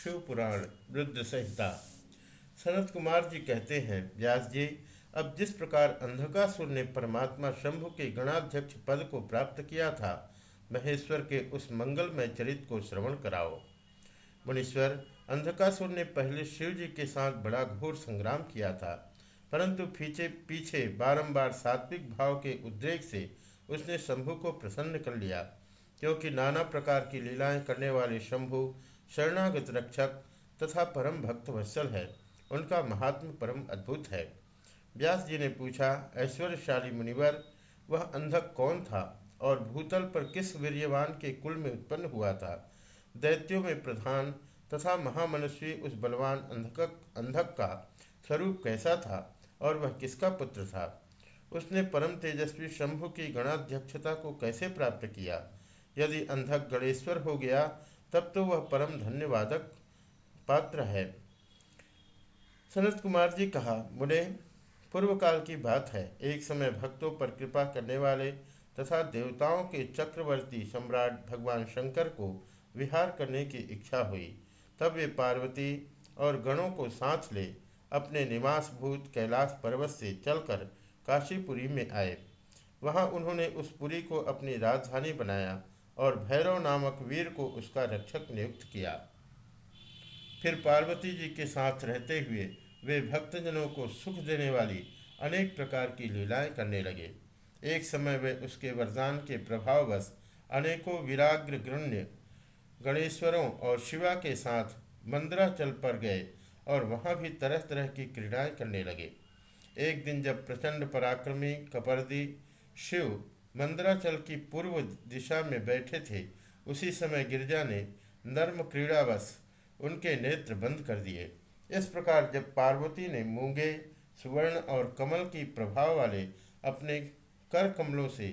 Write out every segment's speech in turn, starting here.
शिव पुराण रुद्र संहिता। सनत कुमार जी कहते हैं, व्यास जी, अब जिस प्रकार अंधकासुर ने परमात्मा शंभु के गणाध्यक्ष पद को प्राप्त किया था, महेश्वर के उस मंगलमय चरित को श्रवण कराओ। मुनीश्वर, अंधकासुर ने पहले शिव जी के साथ बड़ा घोर संग्राम किया था, परंतु पीछे पीछे बारंबार सात्विक भाव के उद्रेक से उसने शंभु को प्रसन्न कर लिया, क्योंकि नाना प्रकार की लीलाएँ करने वाले शंभु शरणागत रक्षक तथा परम भक्त वत्सल है। उनका महात्म परम अद्भुत है। व्यास जी ने पूछा, ऐश्वर्यशाली मुनिवर, वह अंधक कौन था और भूतल पर किस वीर्यवान के कुल में उत्पन्न हुआ था? दैत्यों में प्रधान तथा महामनुष्य उस बलवान अंधक अंधक का स्वरूप कैसा था और वह किसका पुत्र था? उसने परम तेजस्वी शंभु की गणाध्यक्षता को कैसे प्राप्त किया? यदि अंधक गणेश्वर हो गया तब तो वह परम धन्यवादक पात्र है। सनत कुमार जी कहा, मुने पूर्व काल की बात है। एक समय भक्तों पर कृपा करने वाले तथा देवताओं के चक्रवर्ती सम्राट भगवान शंकर को विहार करने की इच्छा हुई। तब वे पार्वती और गणों को साथ ले अपने निवास भूत कैलाश पर्वत से चलकर काशीपुरी में आए। वहाँ उन्होंने उस पुरी को अपनी राजधानी बनाया और भैरव नामक वीर को उसका रक्षक नियुक्त किया। फिर पार्वती जी के साथ रहते हुए वे भक्तजनों को सुख देने वाली अनेक प्रकार की लीलाएँ करने लगे। एक समय वे उसके वरदान के प्रभाववश अनेकों विराग्र गृण्य, गणेश्वरों और शिवा के साथ मंदराचल पर गए और वहाँ भी तरह तरह की क्रीड़ाएँ करने लगे। एक दिन जब प्रचंड पराक्रमी, कपर्दी, शिव मंदराचल की पूर्व दिशा में बैठे थे, उसी समय गिरजा ने नर्म क्रीड़ावश उनके नेत्र बंद कर दिए। इस प्रकार जब पार्वती ने मूँगे, सुवर्ण और कमल की प्रभाव वाले अपने कर कमलों से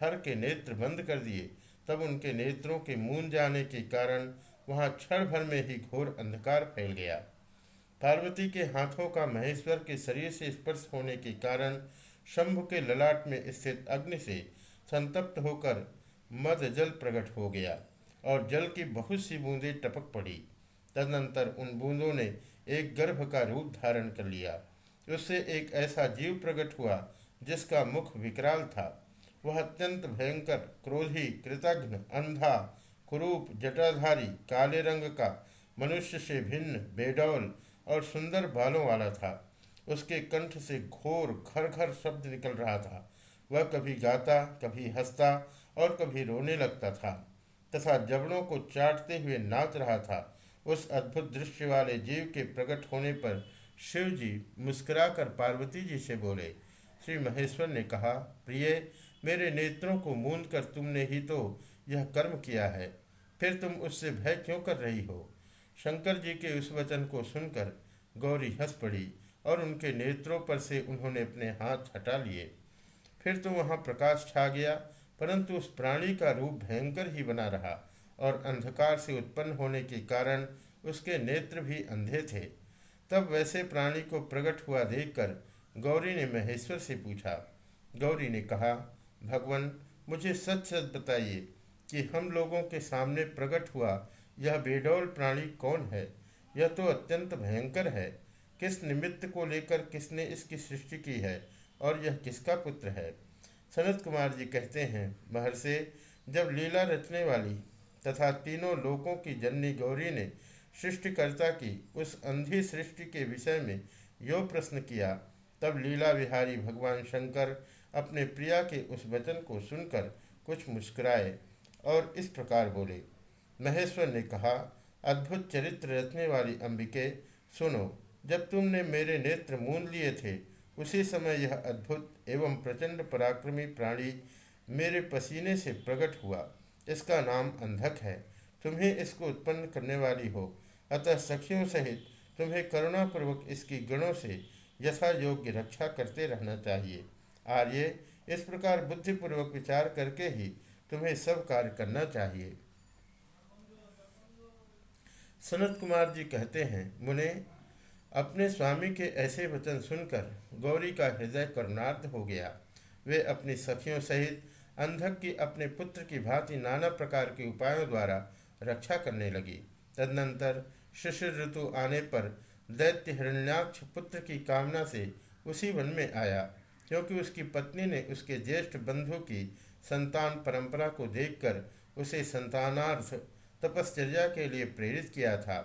हर के नेत्र बंद कर दिए, तब उनके नेत्रों के मून जाने के कारण वहाँ क्षण भर में ही घोर अंधकार फैल गया। पार्वती के हाथों का महेश्वर के शरीर से स्पर्श होने के कारण शंभु के ललाट में स्थित अग्नि से संतप्त होकर मद जल प्रकट हो गया और जल की बहुत सी बूंदें टपक पड़ी। तदनंतर उन बूंदों ने एक गर्भ का रूप धारण कर लिया। उससे एक ऐसा जीव प्रकट हुआ जिसका मुख विकराल था। वह अत्यंत भयंकर, क्रोधी, कृतघ्न, अंधा, कुरूप, जटाधारी, काले रंग का, मनुष्य से भिन्न, बेडौल और सुंदर बालों वाला था। उसके कंठ से घोर घर घर शब्द निकल रहा था। वह कभी गाता, कभी हंसता और कभी रोने लगता था तथा जबड़ों को चाटते हुए नाच रहा था। उस अद्भुत दृश्य वाले जीव के प्रकट होने पर शिव जी मुस्कुराकर पार्वती जी से बोले, श्री महेश्वर ने कहा, प्रिय, मेरे नेत्रों को मूंद कर तुमने ही तो यह कर्म किया है। फिर तुम उससे भय क्यों कर रही हो? शंकर जी के उस वचन को सुनकर गौरी हंस पड़ी और उनके नेत्रों पर से उन्होंने अपने हाथ हटा लिए। फिर तो वहाँ प्रकाश छा गया, परंतु उस प्राणी का रूप भयंकर ही बना रहा और अंधकार से उत्पन्न होने के कारण उसके नेत्र भी अंधे थे। तब वैसे प्राणी को प्रकट हुआ देखकर गौरी ने महेश्वर से पूछा, गौरी ने कहा, भगवान, मुझे सच सच बताइए कि हम लोगों के सामने प्रकट हुआ यह बेडौल प्राणी कौन है? यह तो अत्यंत भयंकर है। किस निमित्त को लेकर किसने इसकी सृष्टि की है? और यह किसका पुत्र है? सनत कुमार जी कहते हैं, महर्षि, जब लीला रचने वाली तथा तीनों लोकों की जननी गौरी ने सृष्टिकर्ता की उस अंधी सृष्टि के विषय में यो प्रश्न किया, तब लीला विहारी भगवान शंकर अपने प्रिया के उस वचन को सुनकर कुछ मुस्कुराए और इस प्रकार बोले, महेश्वर ने कहा, अद्भुत चरित्र रचने वाली अंबिके, सुनो, जब तुमने मेरे नेत्र मून लिए थे उसी समय यह अद्भुत एवं प्रचंड पराक्रमी प्राणी मेरे पसीने से प्रकट हुआ। इसका नाम अंधक है। तुम्हें इसको उत्पन्न करने वाली हो। अतः सखियों सहित तुम्हें करुणापूर्वक इसकी गणों से यथा योग्य रक्षा करते रहना चाहिए। आर्य, इस प्रकार बुद्धिपूर्वक विचार करके ही तुम्हें सब कार्य करना चाहिए। सनत कुमार जी कहते हैं, मुने अपने स्वामी के ऐसे वचन सुनकर गौरी का हृदय करुणार्थ हो गया। वे अपनी सखियों सहित अंधक की अपने पुत्र की भांति नाना प्रकार के उपायों द्वारा रक्षा करने लगी। तदनंतर शिशिर ऋतु आने पर दैत्य हिरण्याक्ष पुत्र की कामना से उसी वन में आया, क्योंकि उसकी पत्नी ने उसके ज्येष्ठ बंधु की संतान परंपरा को देखकर उसे संतानार्थ तपश्चर्या के लिए प्रेरित किया था।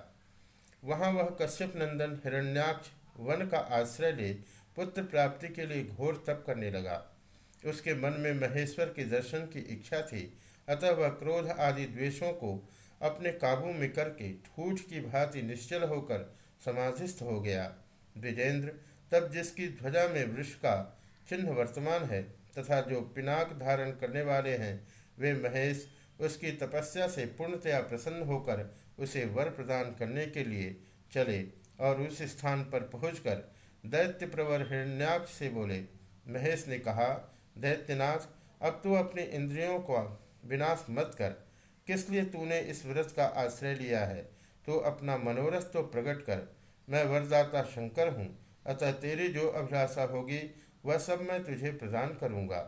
वहाँ वह कश्यप नंदन हिरण्याक्ष वन का आश्रय ले पुत्र प्राप्ति के लिए घोर तप करने लगा। उसके मन में महेश्वर के दर्शन की इच्छा थी, अतः वह क्रोध आदि द्वेषों को अपने काबू में करके ठूठ की भांति निश्चल होकर समाधिस्थ हो गया। विजेंद्र, तब जिसकी ध्वजा में वृक्ष का चिन्ह वर्तमान है तथा जो पिनाक धारण करने वाले हैं, वे महेश, उसकी तपस्या से पूर्णतया प्रसन्न होकर उसे वर प्रदान करने के लिए चले और उस स्थान पर पहुंचकर दैत्य प्रवर हिरण्याक्ष से बोले, महेश ने कहा, दैत्यनाथ, अब तू अपने इंद्रियों का विनाश मत कर। किस लिए तूने इस व्रत का आश्रय लिया है? तो अपना मनोरथ तो प्रकट कर। मैं वरदाता शंकर हूँ, अतः तेरी जो अभिलाषा होगी, वह सब मैं तुझे प्रदान करूँगा।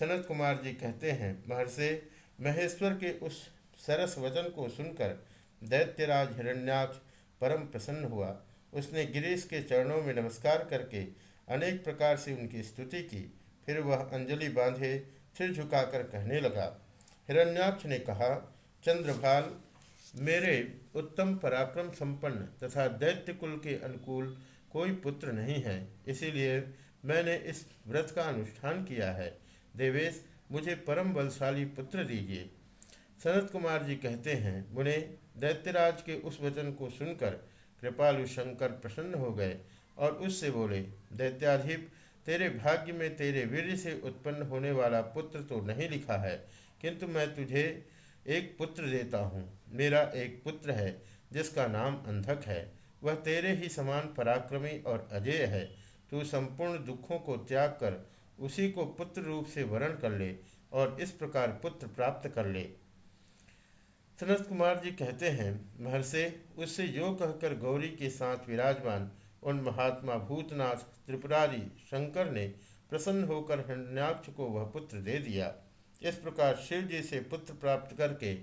सनत कुमार जी कहते हैं, महर्षि, महेश्वर के उस सरस वचन को सुनकर दैत्यराज हिरण्याक्ष परम प्रसन्न हुआ। उसने गिरीश के चरणों में नमस्कार करके अनेक प्रकार से उनकी स्तुति की। फिर वह अंजलि बांधे, सिर झुकाकर कहने लगा, हिरण्याक्ष ने कहा, चंद्रभाल, मेरे उत्तम पराक्रम संपन्न तथा दैत्य कुल के अनुकूल कोई पुत्र नहीं है। इसीलिए मैंने इस व्रत का अनुष्ठान किया है। देवेश, मुझे परम बलशाली पुत्र दीजिए। सनत कुमार जी कहते हैं, मुने, दैत्यराज के उस वचन को सुनकर कृपालु शंकर प्रसन्न हो गए और उससे बोले, दैत्याधिप, तेरे भाग्य में तेरे वीर से उत्पन्न होने वाला पुत्र तो नहीं लिखा है, किंतु मैं तुझे एक पुत्र देता हूँ। मेरा एक पुत्र है, जिसका नाम अंधक है। वह तेरे ही समान पराक्रमी और अजय है। तू संपूर्ण दुखों को त्याग कर उसी को पुत्र रूप से वर्ण कर ले और इस प्रकार पुत्र प्राप्त कर ले। सनत कुमार जी कहते हैं, महर्षि, उससे यो कहकर गौरी के साथ विराजमान उन महात्मा भूतनाथ त्रिपुरारी शंकर ने प्रसन्न होकर हरण्याक्ष को वह पुत्र दे दिया। इस प्रकार शिव जी से पुत्र प्राप्त करके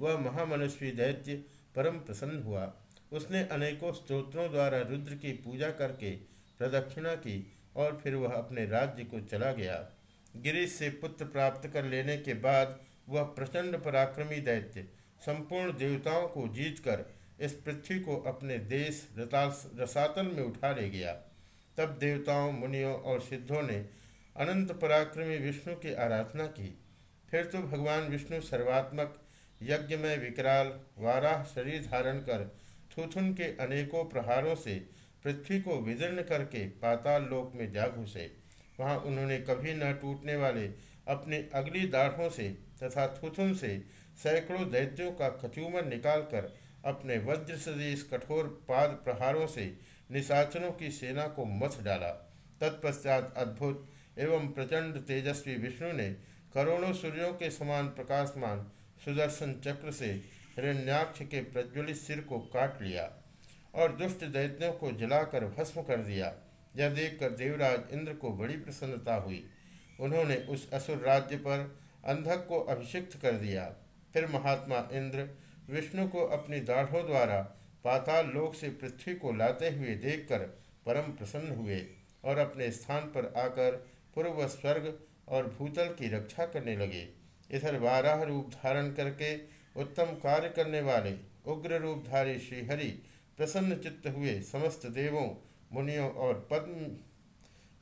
वह महामनुष्वी दैत्य परम प्रसन्न हुआ। उसने अनेकों स्त्रोत्रों द्वारा रुद्र की पूजा करके प्रदक्षिणा की और फिर वह अपने राज्य को चला गया। गिरीश से पुत्र प्राप्त कर लेने के बाद वह प्रचंड पराक्रमी दैत्य संपूर्ण देवताओं को जीतकर इस पृथ्वी को अपने देश रसातल में उठा ले गया। तब देवताओं, मुनियों और सिद्धों ने अनंत पराक्रमी विष्णु की आराधना की। फिर तो भगवान विष्णु सर्वात्मक यज्ञ में विकराल, वाराह शरीर धारण कर थुथुन के अनेकों प्रहारों से पृथ्वी को विदीर्ण करके पाताल लोक में जा घुसे। वहाँ उन्होंने कभी न टूटने वाले अपने अगली दाढ़ों से तथा थुथुन से सैकड़ों दैत्यों का कचूमर निकालकर अपने वज्र सदीश कठोर पाद प्रहारों से निशाचनों की सेना को मथ डाला। तत्पश्चात अद्भुत एवं प्रचंड तेजस्वी विष्णु ने करोड़ों सूर्यों के समान प्रकाशमान सुदर्शन चक्र से हिरण्याक्ष के प्रज्वलित सिर को काट लिया और दुष्ट दैत्यों को जलाकर भस्म कर दिया। यह देखकर देवराज इंद्र को बड़ी प्रसन्नता हुई। उन्होंने उस असुर राज्य पर अंधक को अभिषिक्त कर दिया। फिर महात्मा इंद्र विष्णु को अपनी दाढ़ों द्वारा पाताल लोक से पृथ्वी को लाते हुए देखकर परम प्रसन्न हुए और अपने स्थान पर आकर पूर्व स्वर्ग और भूतल की रक्षा करने लगे। इधर बारह रूप धारण करके उत्तम कार्य करने वाले उग्र रूपधारी श्रीहरि प्रसन्न चित्त हुए समस्त देवों, मुनियों और पद्म,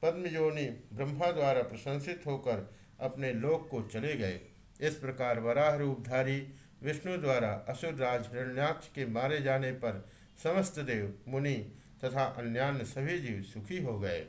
पद्मयोनि ब्रह्मा द्वारा प्रशंसित होकर अपने लोक को चले गए। इस प्रकार वराह रूपधारी विष्णु द्वारा असुर राज हिरण्याक्ष के मारे जाने पर समस्त देव, मुनि तथा अन्यान्य सभी जीव सुखी हो गए।